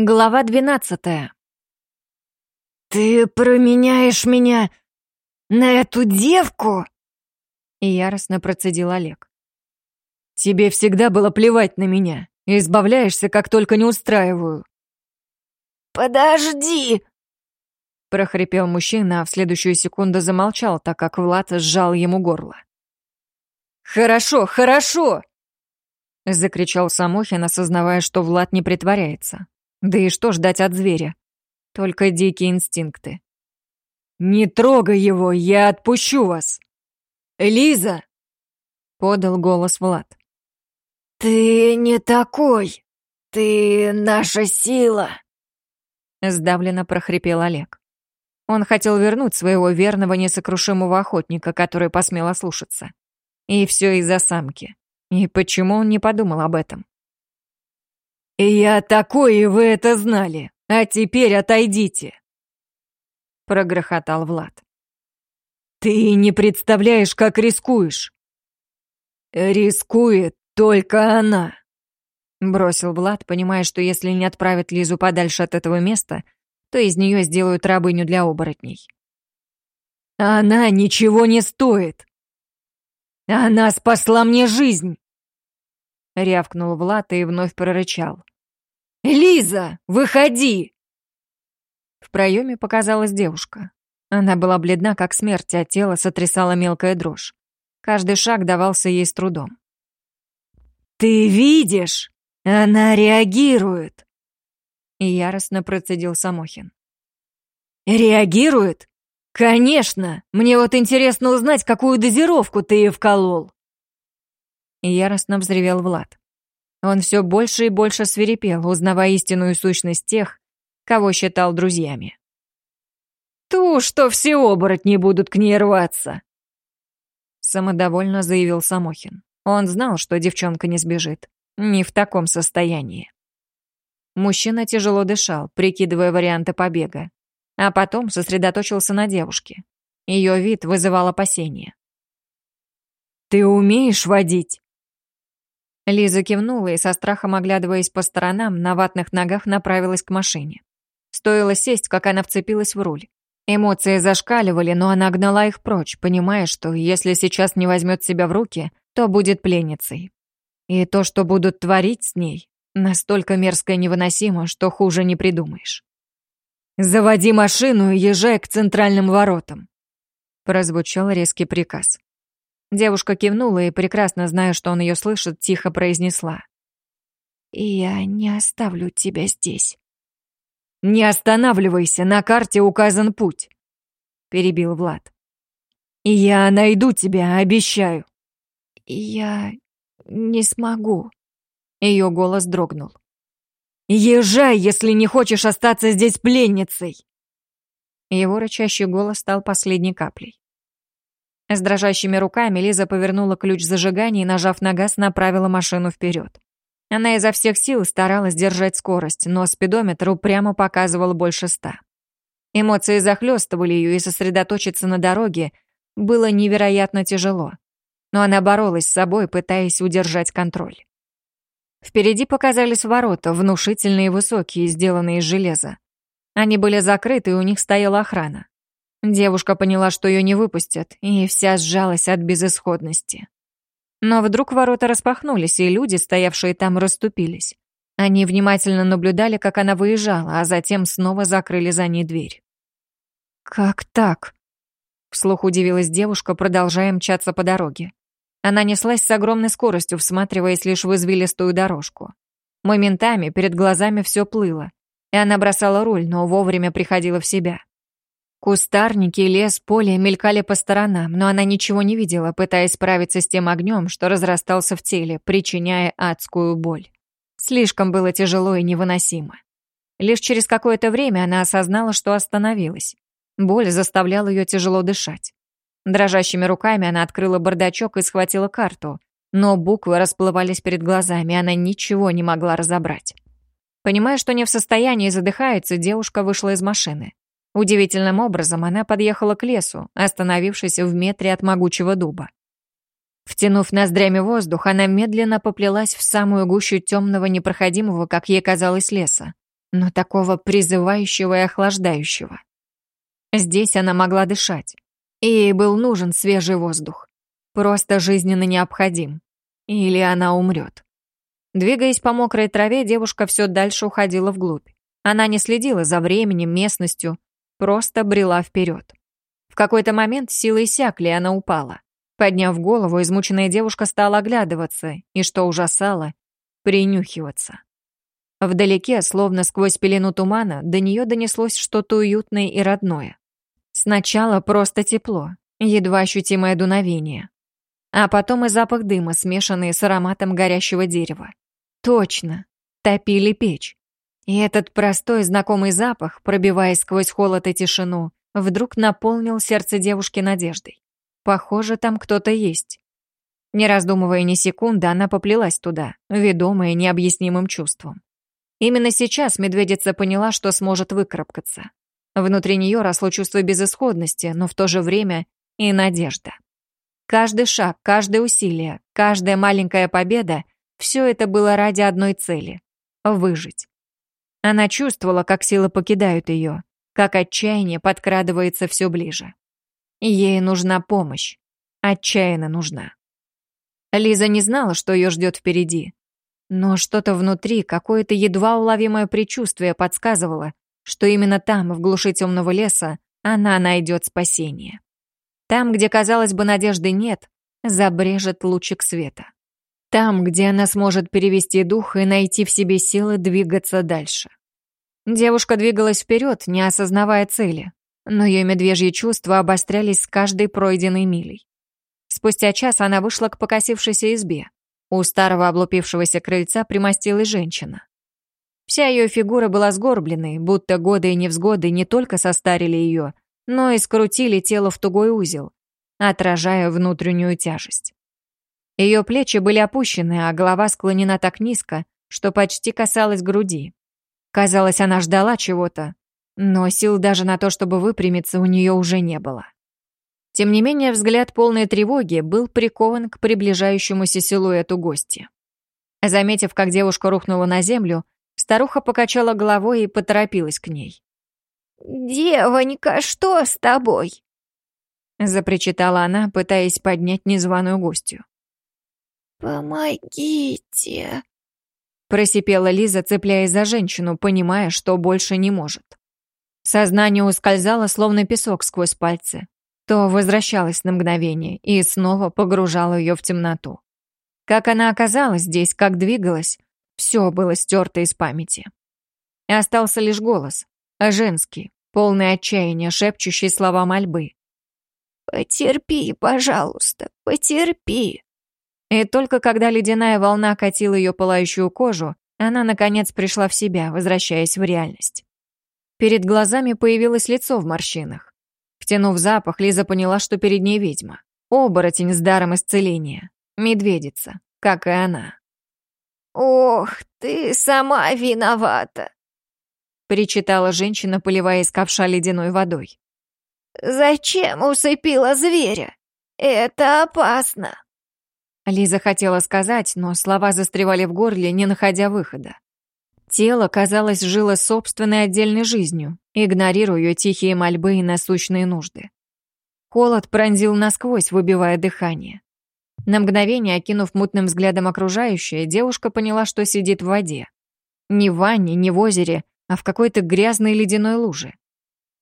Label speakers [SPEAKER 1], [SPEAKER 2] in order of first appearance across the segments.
[SPEAKER 1] Глава двенадцатая.
[SPEAKER 2] «Ты променяешь меня на эту девку?»
[SPEAKER 1] Яростно процедил Олег.
[SPEAKER 2] «Тебе всегда было плевать на меня. Избавляешься, как только не устраиваю».
[SPEAKER 3] «Подожди!»
[SPEAKER 1] прохрипел мужчина, а в следующую секунду замолчал, так как Влад сжал ему горло.
[SPEAKER 2] «Хорошо, хорошо!»
[SPEAKER 1] закричал Самохин, осознавая, что Влад не притворяется. Да и что ждать от зверя? Только дикие инстинкты.
[SPEAKER 2] «Не трогай его, я отпущу вас!» «Лиза!» — подал голос Влад.
[SPEAKER 3] «Ты не такой! Ты наша сила!»
[SPEAKER 1] Сдавленно прохрипел Олег. Он хотел вернуть своего верного несокрушимого охотника, который посмел ослушаться. И все из-за самки. И почему он не подумал об этом?
[SPEAKER 2] «Я такой, и вы это знали. А теперь отойдите!» Прогрохотал Влад. «Ты не представляешь, как рискуешь!» «Рискует только она!» Бросил Влад, понимая, что если не отправят Лизу подальше от этого места, то из нее сделают рабыню для оборотней. «Она ничего не стоит! Она спасла мне жизнь!» Рявкнул Влад и вновь прорычал. «Лиза, выходи!» В проеме показалась девушка. Она была бледна, как смерть, а тело сотрясала мелкая дрожь. Каждый шаг давался ей с трудом. «Ты видишь? Она реагирует!» И яростно процедил Самохин. «Реагирует? Конечно! Мне вот интересно узнать, какую дозировку ты ей вколол!» Яростно взревел Влад. Он все больше и больше свирепел, узнавая истинную сущность тех, кого считал друзьями. «Ту, что все оборотни будут к ней рваться!» Самодовольно заявил Самохин. Он знал, что девчонка не сбежит. Не в таком состоянии. Мужчина тяжело дышал, прикидывая варианты побега. А потом сосредоточился на девушке. Ее вид вызывал опасения. «Ты умеешь водить?» Лиза кивнула и со страхом оглядываясь по сторонам, на ватных ногах направилась к машине. Стоило сесть, как она вцепилась в руль. Эмоции зашкаливали, но она гнала их прочь, понимая, что если сейчас не возьмет себя в руки, то будет пленницей. И то, что будут творить с ней, настолько мерзко и невыносимо, что хуже не придумаешь. «Заводи машину и езжай к центральным воротам», прозвучал резкий приказ. Девушка кивнула и, прекрасно зная, что он ее слышит, тихо произнесла.
[SPEAKER 3] «Я не оставлю тебя здесь».
[SPEAKER 2] «Не останавливайся, на карте указан путь», — перебил Влад. «И я найду тебя, обещаю».
[SPEAKER 3] «Я не смогу».
[SPEAKER 1] Ее голос дрогнул.
[SPEAKER 2] «Езжай, если не хочешь остаться здесь пленницей!»
[SPEAKER 1] Его рычащий голос стал последней каплей. С дрожащими руками Лиза повернула ключ зажигания и, нажав на газ, направила машину вперед. Она изо всех сил старалась держать скорость, но спидометр упрямо показывал больше ста. Эмоции захлестывали ее, и сосредоточиться на дороге было невероятно тяжело. Но она боролась с собой, пытаясь удержать контроль. Впереди показались ворота, внушительные и высокие, сделанные из железа. Они были закрыты, и у них стояла охрана. Девушка поняла, что ее не выпустят, и вся сжалась от безысходности. Но вдруг ворота распахнулись, и люди, стоявшие там, расступились. Они внимательно наблюдали, как она выезжала, а затем снова закрыли за ней дверь. «Как так?» Вслух удивилась девушка, продолжая мчаться по дороге. Она неслась с огромной скоростью, всматриваясь лишь в извилистую дорожку. Моментами перед глазами все плыло, и она бросала руль, но вовремя приходила в себя. Кустарники, лес, поле мелькали по сторонам, но она ничего не видела, пытаясь справиться с тем огнем, что разрастался в теле, причиняя адскую боль. Слишком было тяжело и невыносимо. Лишь через какое-то время она осознала, что остановилась. Боль заставляла ее тяжело дышать. Дрожащими руками она открыла бардачок и схватила карту, но буквы расплывались перед глазами, она ничего не могла разобрать. Понимая, что не в состоянии задыхается, девушка вышла из машины. Удивительным образом она подъехала к лесу, остановившись в метре от могучего дуба. Втянув ноздрями воздух, она медленно поплелась в самую гущу темного непроходимого, как ей казалось, леса. но такого призывающего и охлаждающего. Здесь она могла дышать, и ей был нужен свежий воздух. Просто жизненно необходим. Или она умрет. Двигаясь по мокрой траве, девушка все дальше уходила вглубь. Она не следила за временем, местностью, просто брела вперед. В какой-то момент силы иссякли, и она упала. Подняв голову, измученная девушка стала оглядываться, и, что ужасало, принюхиваться. Вдалеке, словно сквозь пелену тумана, до нее донеслось что-то уютное и родное. Сначала просто тепло, едва ощутимое дуновение. А потом и запах дыма, смешанный с ароматом горящего дерева. Точно, топили печь. И этот простой знакомый запах, пробиваясь сквозь холод и тишину, вдруг наполнил сердце девушки надеждой. Похоже, там кто-то есть. Не раздумывая ни секунды, она поплелась туда, ведомая необъяснимым чувством. Именно сейчас медведица поняла, что сможет выкарабкаться. Внутри нее росло чувство безысходности, но в то же время и надежда. Каждый шаг, каждое усилие, каждая маленькая победа — все это было ради одной цели — выжить. Она чувствовала, как силы покидают ее, как отчаяние подкрадывается все ближе. Ей нужна помощь. Отчаянно нужна. Лиза не знала, что ее ждет впереди, но что-то внутри, какое-то едва уловимое предчувствие подсказывало, что именно там, в глуши темного леса, она найдет спасение. Там, где, казалось бы, надежды нет, забрежет лучик света. Там, где она сможет перевести дух и найти в себе силы двигаться дальше. Девушка двигалась вперед, не осознавая цели, но ее медвежьи чувства обострялись с каждой пройденной милей. Спустя час она вышла к покосившейся избе. У старого облупившегося крыльца примостилась женщина. Вся ее фигура была сгорбленной, будто годы и невзгоды не только состарили ее, но и скрутили тело в тугой узел, отражая внутреннюю тяжесть. Ее плечи были опущены, а голова склонена так низко, что почти касалась груди. Казалось, она ждала чего-то, но сил даже на то, чтобы выпрямиться, у нее уже не было. Тем не менее, взгляд полной тревоги был прикован к приближающемуся силуэту гостя. Заметив, как девушка рухнула на землю, старуха покачала головой и поторопилась к ней.
[SPEAKER 3] «Девонька, что с тобой?»
[SPEAKER 1] запричитала она, пытаясь поднять незваную гостью.
[SPEAKER 3] «Помогите!»
[SPEAKER 1] просипела Лиза, цепляясь за женщину, понимая, что больше не может. Сознание ускользало, словно песок сквозь пальцы то возвращалась на мгновение и снова погружала ее в темноту. Как она оказалась здесь, как двигалась, все было стерто из памяти. И остался лишь голос, женский, полный отчаяния, шепчущий слова мольбы.
[SPEAKER 3] «Потерпи, пожалуйста, потерпи».
[SPEAKER 1] И только когда ледяная волна катила ее пылающую кожу, она, наконец, пришла в себя, возвращаясь в реальность. Перед глазами появилось лицо в морщинах. Втянув запах, Лиза поняла, что перед ней ведьма. Оборотень с даром исцеления. Медведица, как и она.
[SPEAKER 3] «Ох, ты сама виновата!»
[SPEAKER 1] Причитала женщина, поливая из ковша ледяной водой.
[SPEAKER 3] «Зачем усыпила зверя? Это опасно!»
[SPEAKER 1] Лиза хотела сказать, но слова застревали в горле, не находя выхода. Тело, казалось, жило собственной отдельной жизнью, игнорируя тихие мольбы и насущные нужды. Холод пронзил насквозь, выбивая дыхание. На мгновение, окинув мутным взглядом окружающее, девушка поняла, что сидит в воде. Не в ванне, не в озере, а в какой-то грязной ледяной луже.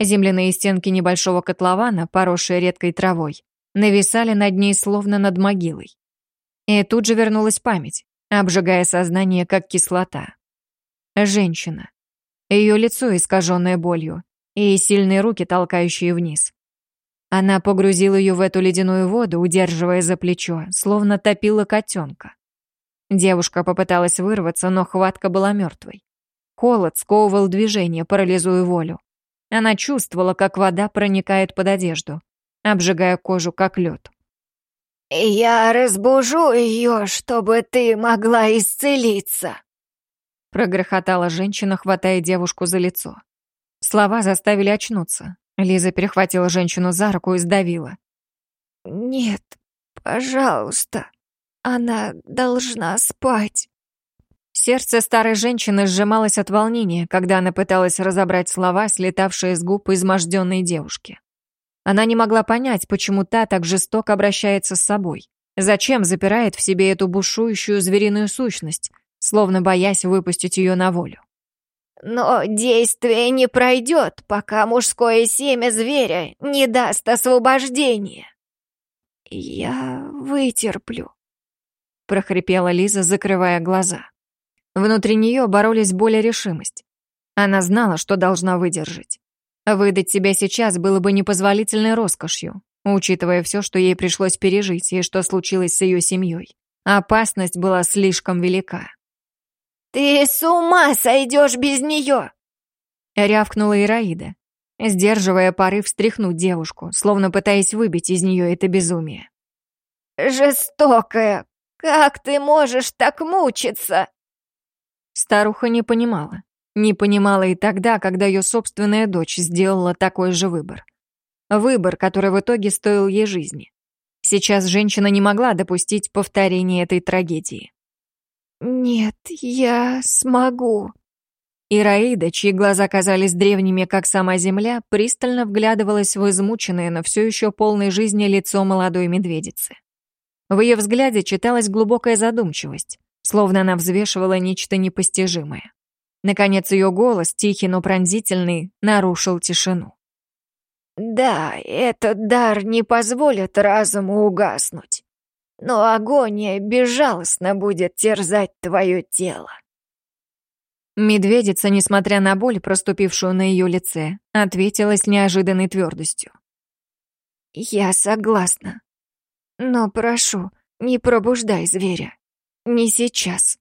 [SPEAKER 1] Земляные стенки небольшого котлована, поросшие редкой травой, нависали над ней словно над могилой. И тут же вернулась память, обжигая сознание, как кислота. Женщина. Ее лицо искаженное болью и сильные руки, толкающие вниз. Она погрузила ее в эту ледяную воду, удерживая за плечо, словно топила котенка. Девушка попыталась вырваться, но хватка была мертвой. Холод сковывал движение, парализуя волю. Она чувствовала, как вода проникает под одежду, обжигая кожу, как лед.
[SPEAKER 3] «Я разбужу ее, чтобы ты могла исцелиться»,
[SPEAKER 1] Прогрохотала женщина, хватая девушку за лицо. Слова заставили очнуться. Лиза перехватила женщину за руку и сдавила.
[SPEAKER 3] «Нет, пожалуйста, она должна спать».
[SPEAKER 1] Сердце старой женщины сжималось от волнения, когда она пыталась разобрать слова, слетавшие с губ изможденной девушки. Она не могла понять, почему та так жестоко обращается с собой. Зачем запирает в себе эту бушующую звериную сущность, словно боясь выпустить ее на волю.
[SPEAKER 3] Но действие не пройдет, пока мужское семя зверя не даст освобождения. Я вытерплю, прохрипела Лиза, закрывая глаза.
[SPEAKER 1] Внутри нее боролись боль и решимость. Она знала, что должна выдержать. Выдать себя сейчас было бы непозволительной роскошью, учитывая все, что ей пришлось пережить и что случилось с ее семьей. Опасность была слишком велика.
[SPEAKER 3] «Ты с ума сойдешь без нее!»
[SPEAKER 1] Рявкнула Ираида, сдерживая порыв встряхнуть девушку, словно пытаясь выбить из нее это безумие.
[SPEAKER 3] «Жестокая! Как ты можешь так мучиться?»
[SPEAKER 1] Старуха не понимала. Не понимала и тогда, когда ее собственная дочь сделала такой же выбор. Выбор, который в итоге стоил ей жизни. Сейчас женщина не могла допустить повторения этой трагедии.
[SPEAKER 3] «Нет, я смогу».
[SPEAKER 1] Ираида, чьи глаза казались древними, как сама земля, пристально вглядывалась в измученное, но все еще полной жизни лицо молодой медведицы. В ее взгляде читалась глубокая задумчивость словно она взвешивала нечто непостижимое. Наконец ее голос, тихий, но пронзительный, нарушил тишину.
[SPEAKER 3] «Да, этот дар не позволит разуму угаснуть, но агония безжалостно будет терзать твое тело».
[SPEAKER 1] Медведица, несмотря на боль, проступившую на ее лице, ответила с неожиданной твердостью.
[SPEAKER 3] «Я согласна, но прошу, не пробуждай зверя. Не сейчас.